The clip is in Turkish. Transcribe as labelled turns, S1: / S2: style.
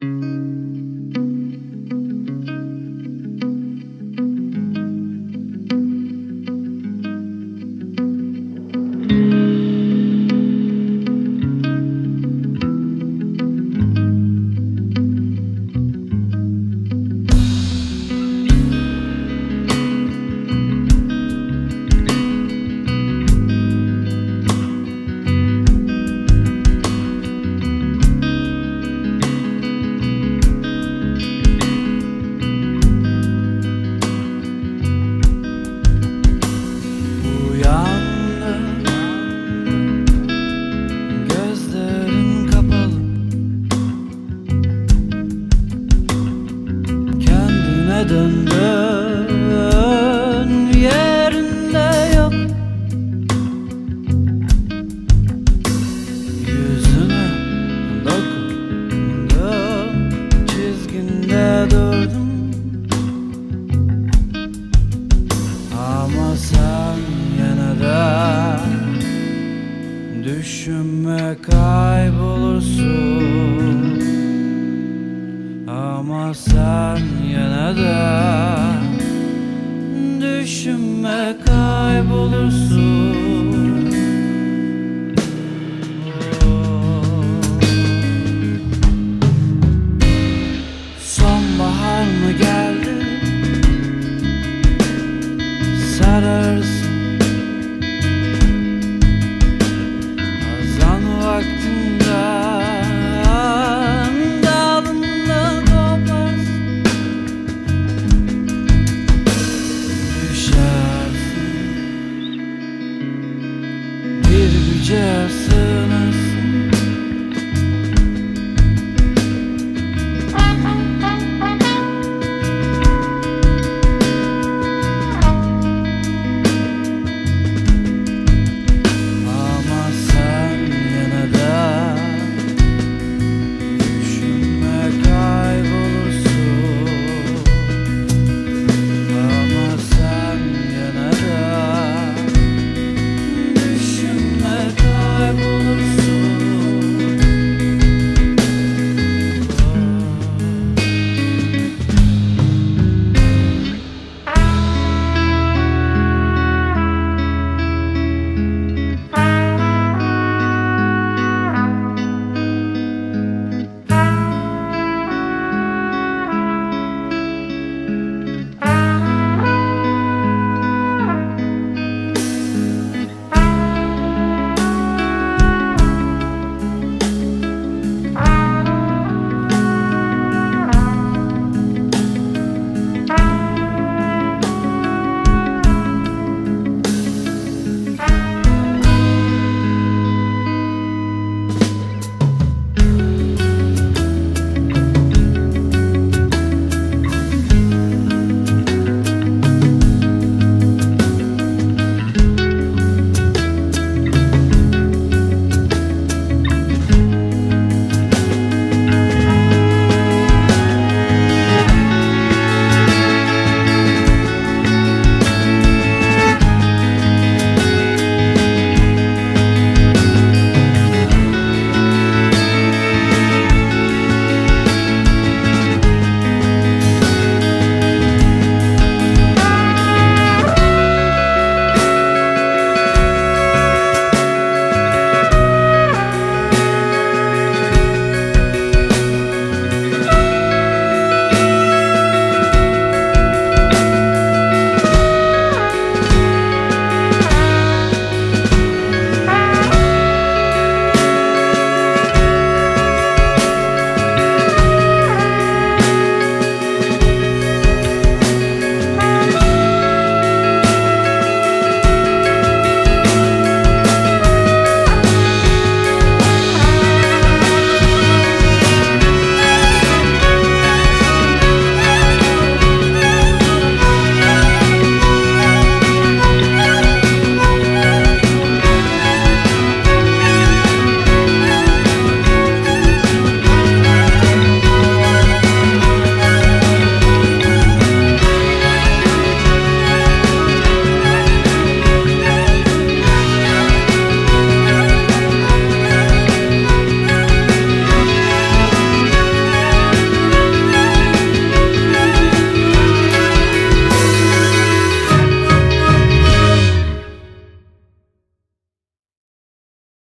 S1: Mm-hmm. Kendine döndün Yerinde yok. Yüzüne dokundum Çizginde durdum. Ama sen yine de Düşünme kaybolursun ama sen yine de Düşünme kaybolursun. Sonbahar mı geldi? Sararız